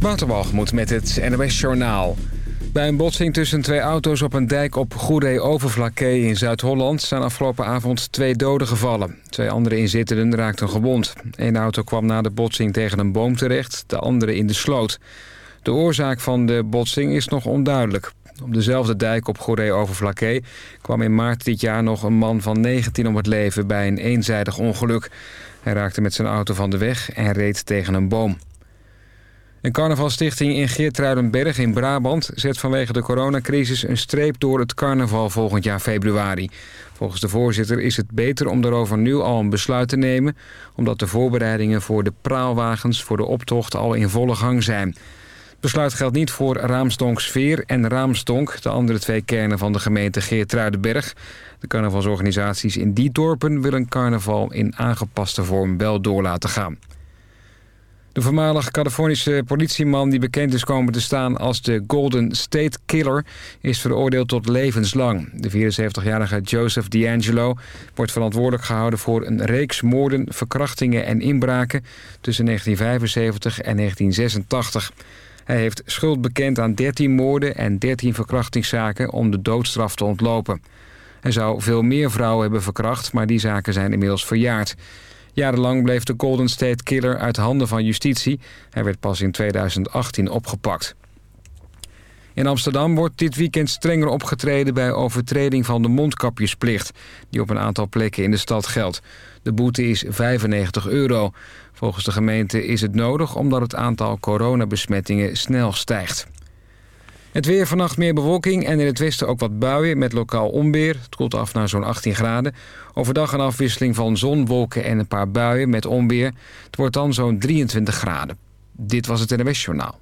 Waterwalgemoed met het NOS Journaal. Bij een botsing tussen twee auto's op een dijk op Goeree Overflakkee in Zuid-Holland... zijn afgelopen avond twee doden gevallen. Twee andere inzittenden raakten gewond. Een auto kwam na de botsing tegen een boom terecht, de andere in de sloot. De oorzaak van de botsing is nog onduidelijk. Op dezelfde dijk op Goeree Overflakkee kwam in maart dit jaar nog een man van 19 om het leven bij een eenzijdig ongeluk. Hij raakte met zijn auto van de weg en reed tegen een boom. Een carnavalstichting in Geertruidenberg in Brabant zet vanwege de coronacrisis een streep door het carnaval volgend jaar februari. Volgens de voorzitter is het beter om daarover nu al een besluit te nemen, omdat de voorbereidingen voor de praalwagens voor de optocht al in volle gang zijn. Het besluit geldt niet voor Raamstonksveer en Raamstonk, de andere twee kernen van de gemeente Geertruidenberg. De carnavalsorganisaties in die dorpen willen carnaval in aangepaste vorm wel door laten gaan. De voormalig Californische politieman die bekend is komen te staan als de Golden State Killer is veroordeeld tot levenslang. De 74-jarige Joseph D'Angelo wordt verantwoordelijk gehouden voor een reeks moorden, verkrachtingen en inbraken tussen 1975 en 1986. Hij heeft schuld bekend aan 13 moorden en 13 verkrachtingszaken om de doodstraf te ontlopen. Hij zou veel meer vrouwen hebben verkracht, maar die zaken zijn inmiddels verjaard. Jarenlang bleef de Golden State Killer uit handen van justitie. Hij werd pas in 2018 opgepakt. In Amsterdam wordt dit weekend strenger opgetreden bij overtreding van de mondkapjesplicht... die op een aantal plekken in de stad geldt. De boete is 95 euro. Volgens de gemeente is het nodig omdat het aantal coronabesmettingen snel stijgt. Het weer vannacht meer bewolking en in het westen ook wat buien met lokaal onweer. Het koelt af naar zo'n 18 graden. Overdag een afwisseling van zon, wolken en een paar buien met onweer. Het wordt dan zo'n 23 graden. Dit was het NWS Journaal.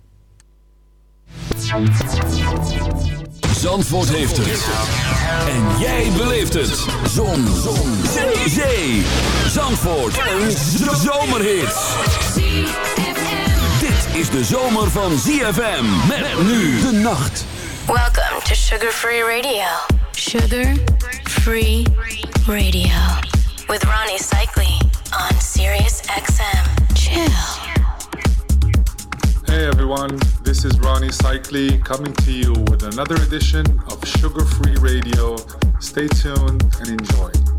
Zandvoort heeft het. En jij beleeft het. Zon. zon. Zee. Zandvoort. Een zomerhit is de zomer van ZFM. Met nu de nacht. Welcome to Sugar Free Radio. Sugar Free Radio. With Ronnie Cycli on Sirius XM. Chill. Hey everyone, this is Ronnie Cycli coming to you with another edition of Sugar Free Radio. Stay tuned and enjoy.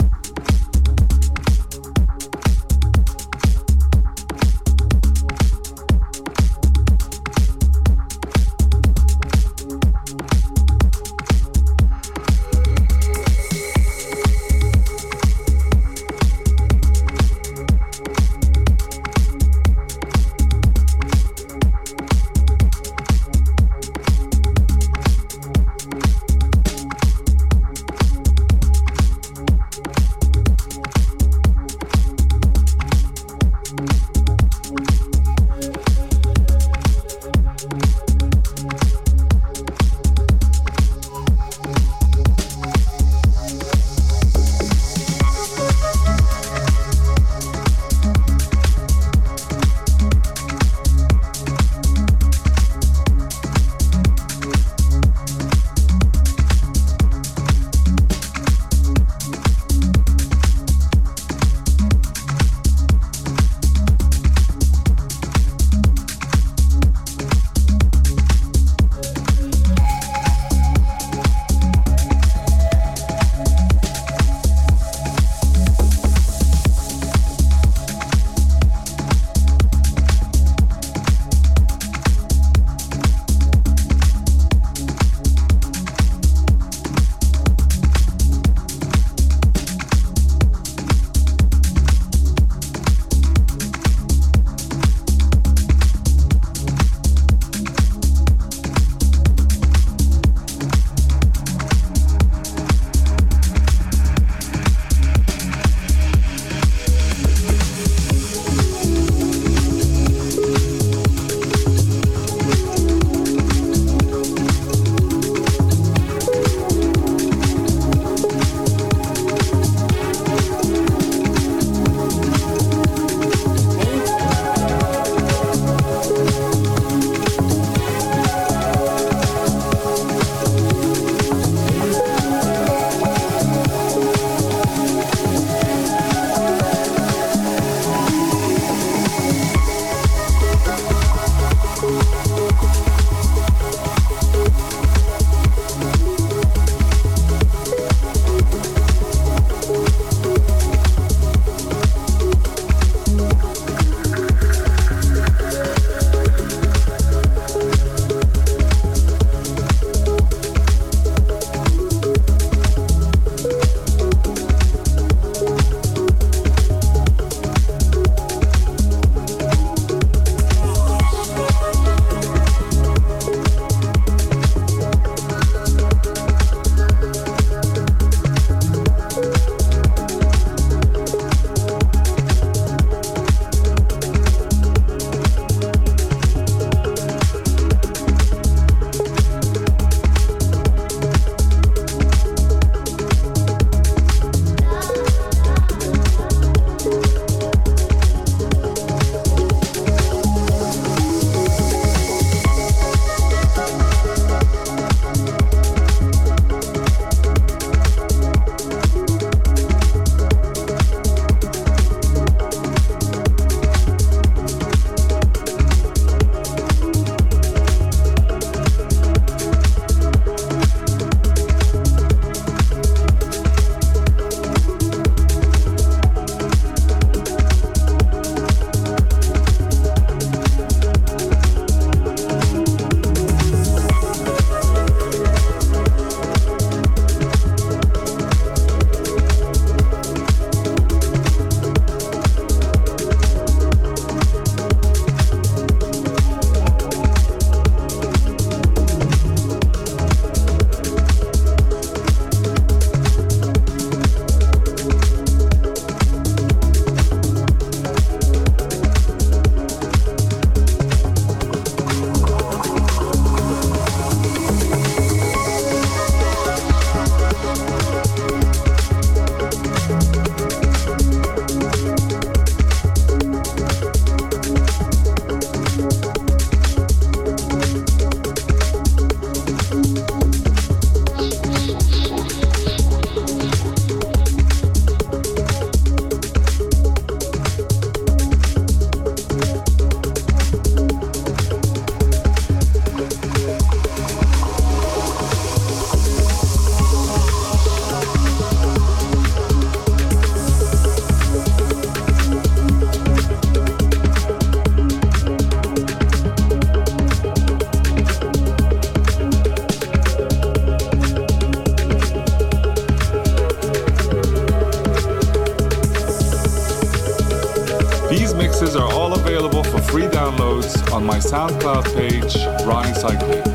SoundCloud page, Ronnie Cycling.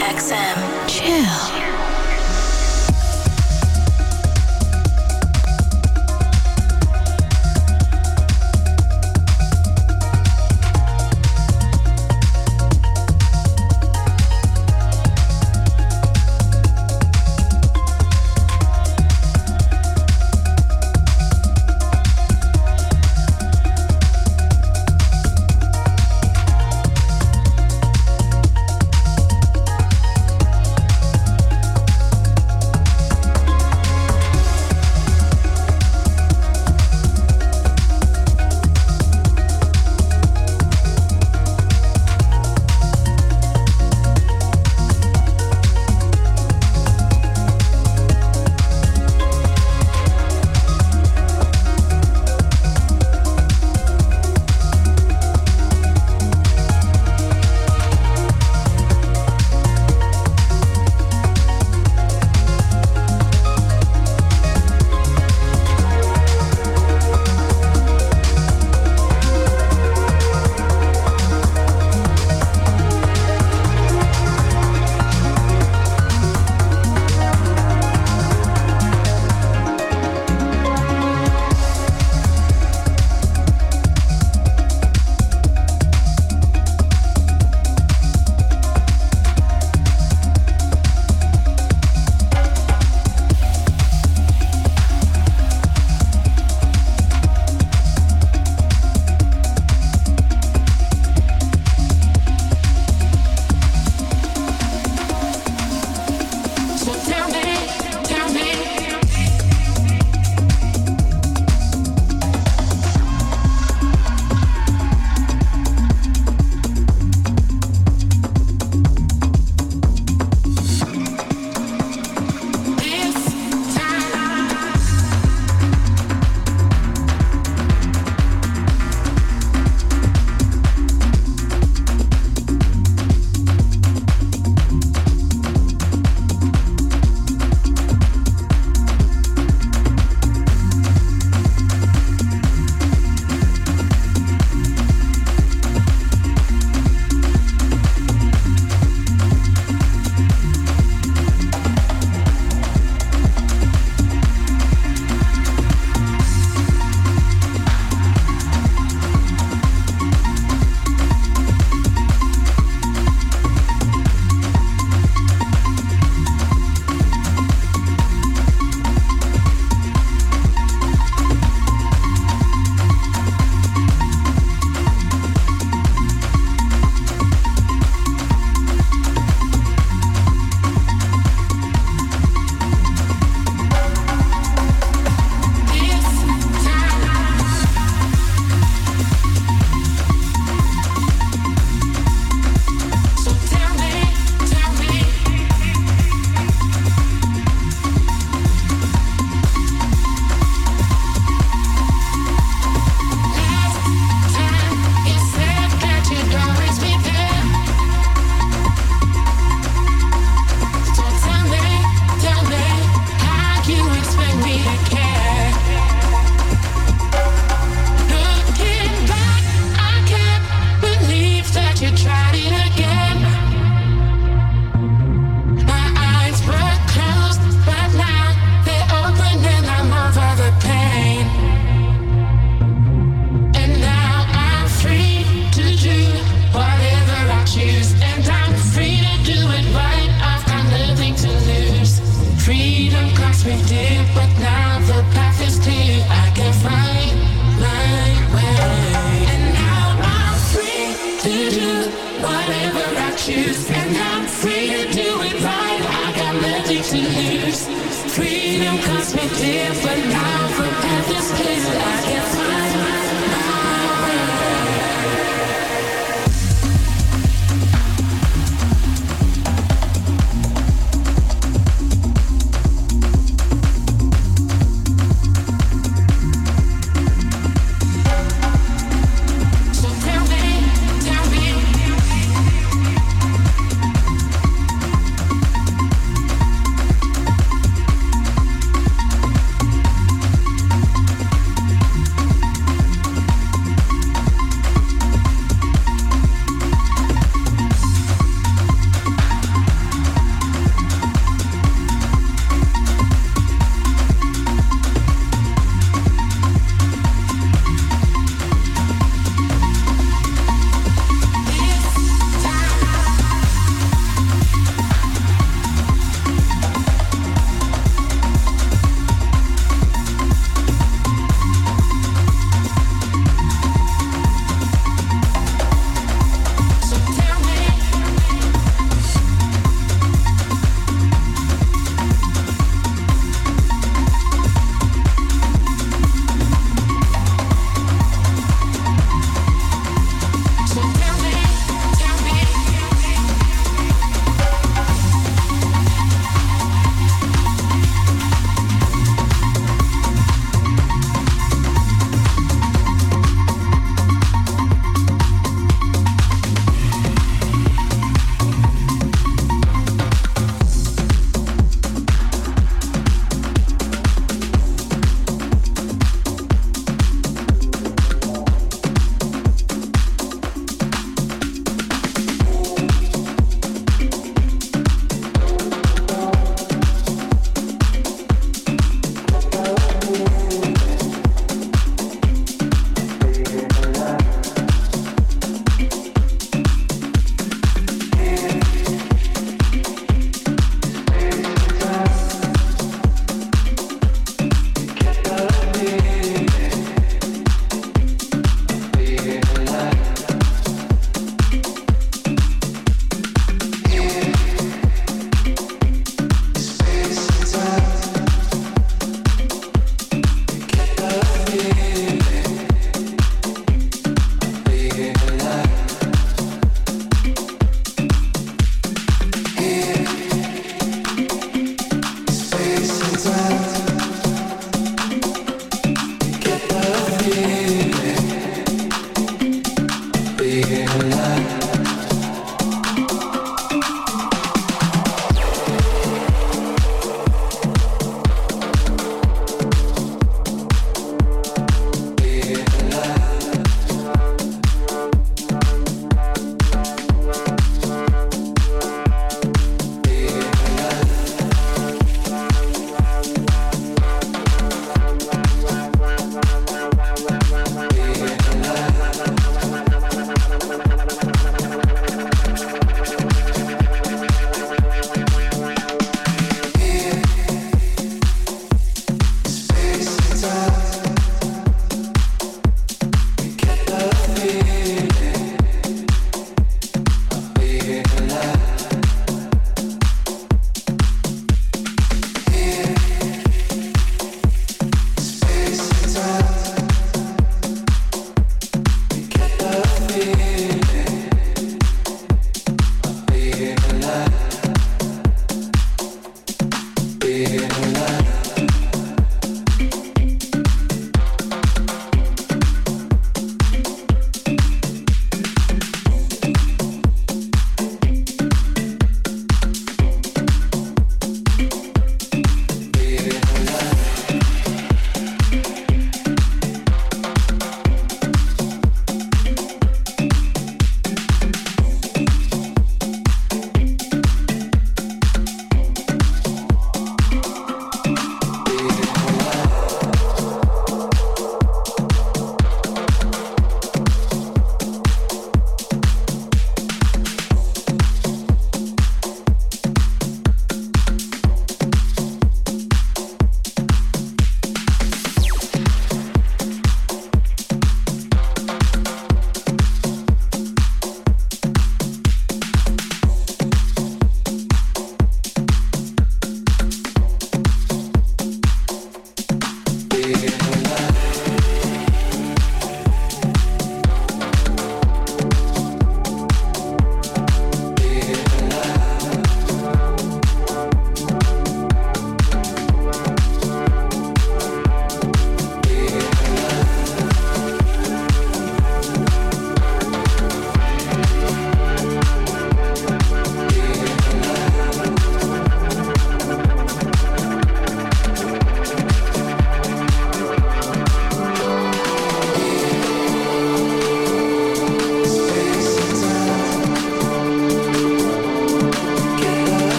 XM. Chill.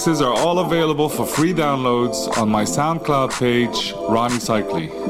Mixes are all available for free downloads on my SoundCloud page, Ronnie Cycli.